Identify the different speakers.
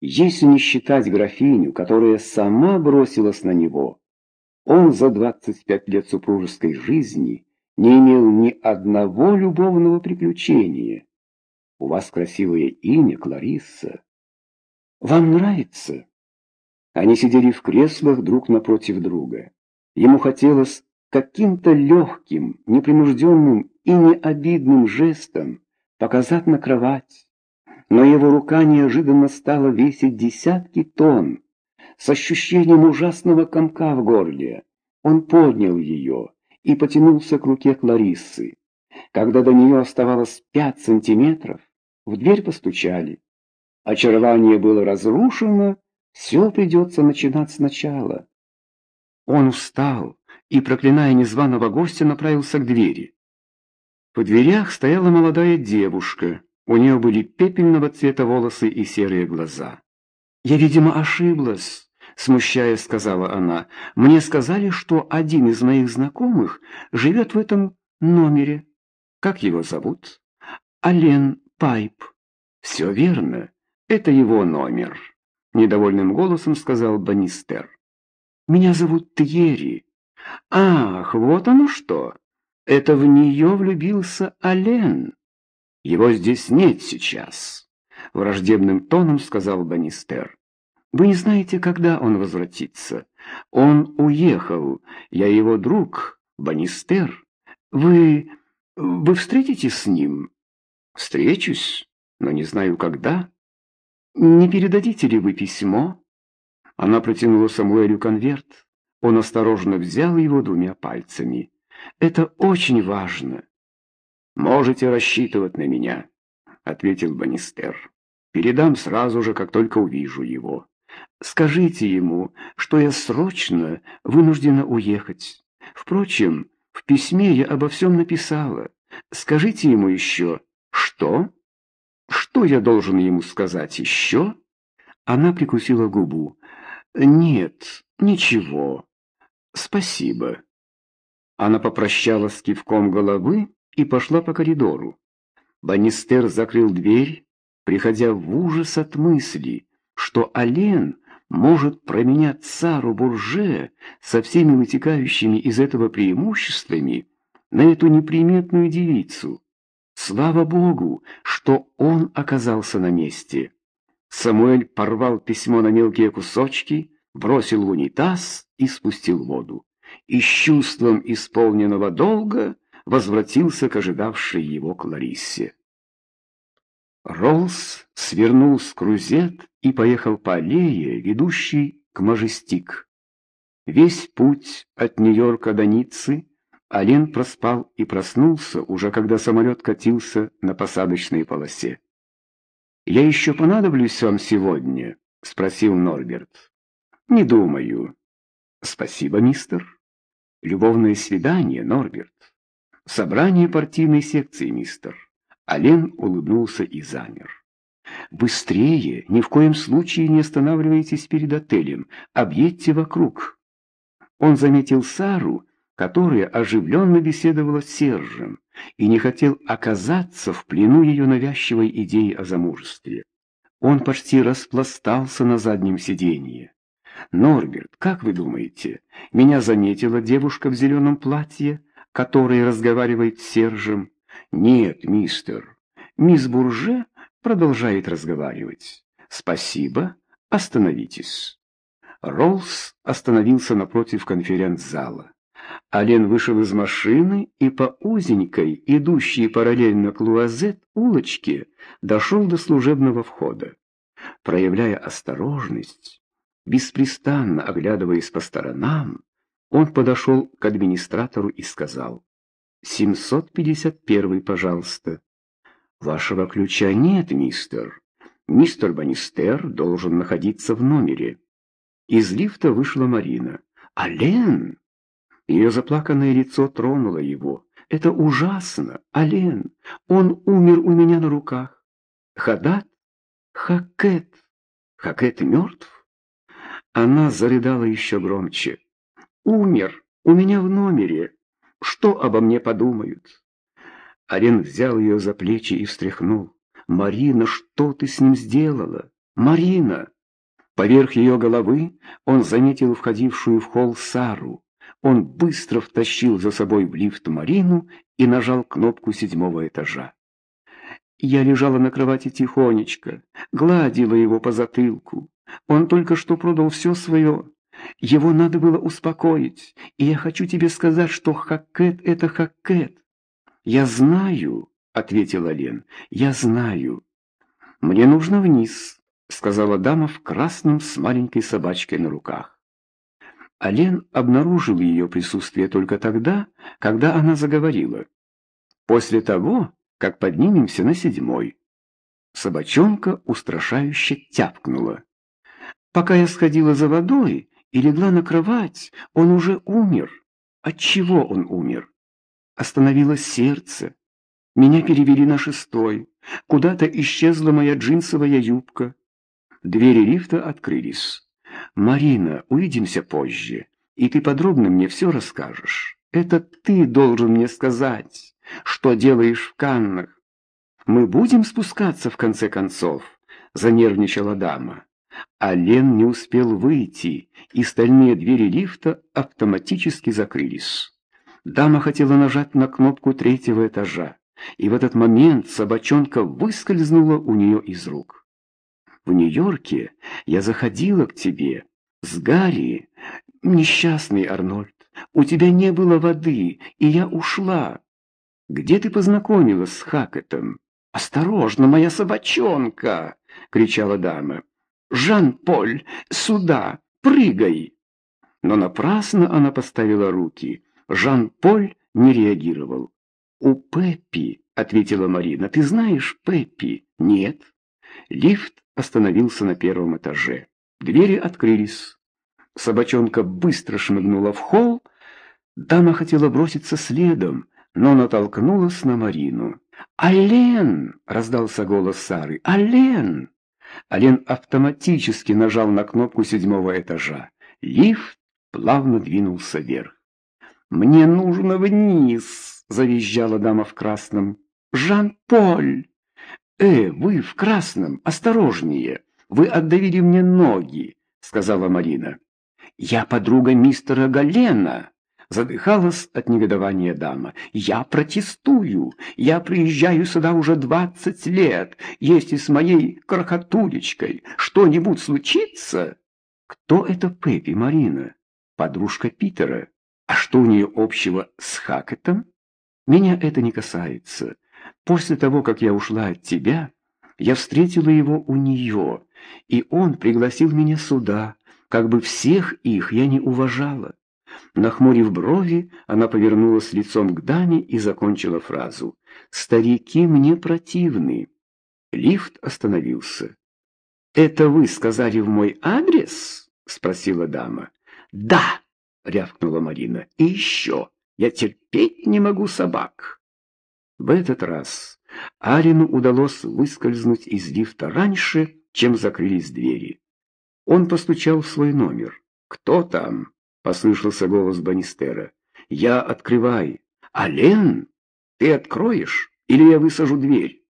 Speaker 1: Если не считать графиню, которая сама бросилась на него, он за 25 лет супружеской жизни не имел ни одного любовного приключения. У вас красивое имя, Кларисса. Вам нравится? Они сидели в креслах друг напротив друга. Ему хотелось каким-то легким, непринужденным и необидным жестом показать на кровать, но его рука неожиданно стала весить десятки тонн. С ощущением ужасного комка в горле он поднял ее и потянулся к руке Клариссы. Когда до нее оставалось пять сантиметров, в дверь постучали. Очарование было разрушено, все придется начинать сначала. Он устал и, проклиная незваного гостя, направился к двери. В дверях стояла молодая девушка. У нее были пепельного цвета волосы и серые глаза. «Я, видимо, ошиблась», — смущаясь, сказала она. «Мне сказали, что один из моих знакомых живет в этом номере. Как его зовут?» «Ален Пайп». «Все верно. Это его номер», — недовольным голосом сказал Банистер. «Меня зовут Тьерри». «Ах, вот оно что! Это в нее влюбился Ален». Его здесь нет сейчас, — враждебным тоном сказал Банистер. Вы не знаете, когда он возвратится. Он уехал. Я его друг, Банистер. Вы... вы встретитесь с ним? Встречусь, но не знаю, когда. Не передадите ли вы письмо? Она протянула Самуэлю конверт. Он осторожно взял его двумя пальцами. Это очень важно. «Можете рассчитывать на меня», — ответил Банистер. «Передам сразу же, как только увижу его. Скажите ему, что я срочно вынуждена уехать. Впрочем, в письме я обо всем написала. Скажите ему еще, что? Что я должен ему сказать еще?» Она прикусила губу. «Нет, ничего. Спасибо». Она попрощалась с кивком головы и пошла по коридору. Банистер закрыл дверь, приходя в ужас от мысли, что Ален может променять цару Бурже со всеми вытекающими из этого преимуществами на эту неприметную девицу. Слава Богу, что он оказался на месте. Самуэль порвал письмо на мелкие кусочки, бросил в унитаз и спустил воду. И с чувством исполненного долга возвратился к ожидавшей его Клариссе. Роллс свернул с крузет и поехал по аллее, ведущей к Мажестик. Весь путь от Нью-Йорка до Ниццы Ален проспал и проснулся, уже когда самолет катился на посадочной полосе. «Я еще понадоблюсь вам сегодня?» — спросил Норберт. «Не думаю». «Спасибо, мистер. Любовное свидание, Норберт. Собрание партийной секции, мистер. Ален улыбнулся и замер. Быстрее, ни в коем случае не останавливайтесь перед отелем, объедьте вокруг. Он заметил Сару, которая оживленно беседовала с Сержем, и не хотел оказаться в плену ее навязчивой идеи о замужестве. Он почти распластался на заднем сиденье. «Норберт, как вы думаете, меня заметила девушка в зеленом платье?» Который разговаривает с Сержем. Нет, мистер. Мисс Бурже продолжает разговаривать. Спасибо. Остановитесь. Роллс остановился напротив конференц-зала. Ален вышел из машины и по узенькой, идущей параллельно клуазет улочке, дошел до служебного входа. Проявляя осторожность, беспрестанно оглядываясь по сторонам, он подошел к администратору и сказал, «751, пожалуйста». «Вашего ключа нет, мистер. Мистер Банистер должен находиться в номере». Из лифта вышла Марина. «Ален!» Ее заплаканное лицо тронуло его. «Это ужасно! Ален! Он умер у меня на руках!» «Хадат? Хакет! Хакет мертв?» Она зарыдала еще громче. Умер у меня в номере. Что обо мне подумают? Арен взял ее за плечи и встряхнул. «Марина, что ты с ним сделала? «Марина!» Поверх ее головы он заметил входившую в холл Сару. Он быстро втащил за собой в лифт Марину и нажал кнопку седьмого этажа. Я лежала на кровати тихонечко, гладила его по затылку. Он только что продал все свое. Его надо было успокоить, и я хочу тебе сказать, что Хакет — это Хакет. «Я знаю», — ответила Лен, — «я знаю». «Мне нужно вниз», — сказала дама в красном с маленькой собачкой на руках. Ален обнаружил ее присутствие только тогда, когда она заговорила. После того, как поднимемся на седьмой. Собачонка устрашающе тяпкнула. Пока я сходила за водой и легла на кровать, он уже умер. От чего он умер? Остановилось сердце. Меня перевели на шестой. Куда-то исчезла моя джинсовая юбка. Двери лифта открылись. «Марина, увидимся позже, и ты подробно мне все расскажешь. Это ты должен мне сказать, что делаешь в Каннах. Мы будем спускаться в конце концов?» — занервничала дама. А Лен не успел выйти, и стальные двери лифта автоматически закрылись. Дама хотела нажать на кнопку третьего этажа, и в этот момент собачонка выскользнула у нее из рук. В Нью-Йорке я заходила к тебе с Гарри. Несчастный Арнольд, у тебя не было воды, и я ушла. Где ты познакомилась с Хакетом? Осторожно, моя собачонка! кричала дама. Жан-Поль, сюда, прыгай! Но напрасно она поставила руки. Жан-Поль не реагировал. «У Пеппи», — ответила Марина. «Ты знаешь Пеппи?» «Нет». Лифт остановился на первом этаже. Двери открылись. Собачонка быстро шмыгнула в холл. Дама хотела броситься следом, но натолкнулась на Марину. «Ален!» — раздался голос Сары. «Ален!» Ален автоматически нажал на кнопку седьмого этажа. Лифт плавно двинулся вверх. «Мне нужно вниз!» — завизжала дама в красном. «Жан-Поль!» «Э, вы в красном, осторожнее! Вы отдавили мне ноги!» — сказала Марина. «Я подруга мистера Галена!» Задыхалась от негодования дама. «Я протестую! Я приезжаю сюда уже двадцать лет! Если с моей крохотулечкой что-нибудь случится...» «Кто это Пеппи, Марина? Подружка Питера? А что у нее общего с Хакетом? Меня это не касается. После того, как я ушла от тебя, я встретила его у нее, и он пригласил меня сюда, как бы всех их я не уважала. Нахмурив брови, она повернулась лицом к даме и закончила фразу. «Старики мне противны». Лифт остановился. «Это вы сказали в мой адрес?» — спросила дама. «Да!» — рявкнула Марина. «И еще! Я терпеть не могу собак!» В этот раз Арину удалось выскользнуть из лифта раньше, чем закрылись двери. Он постучал в свой номер. «Кто там?» — послышался голос Банистера. «Я открывай». «Ален, ты откроешь, или я высажу дверь?»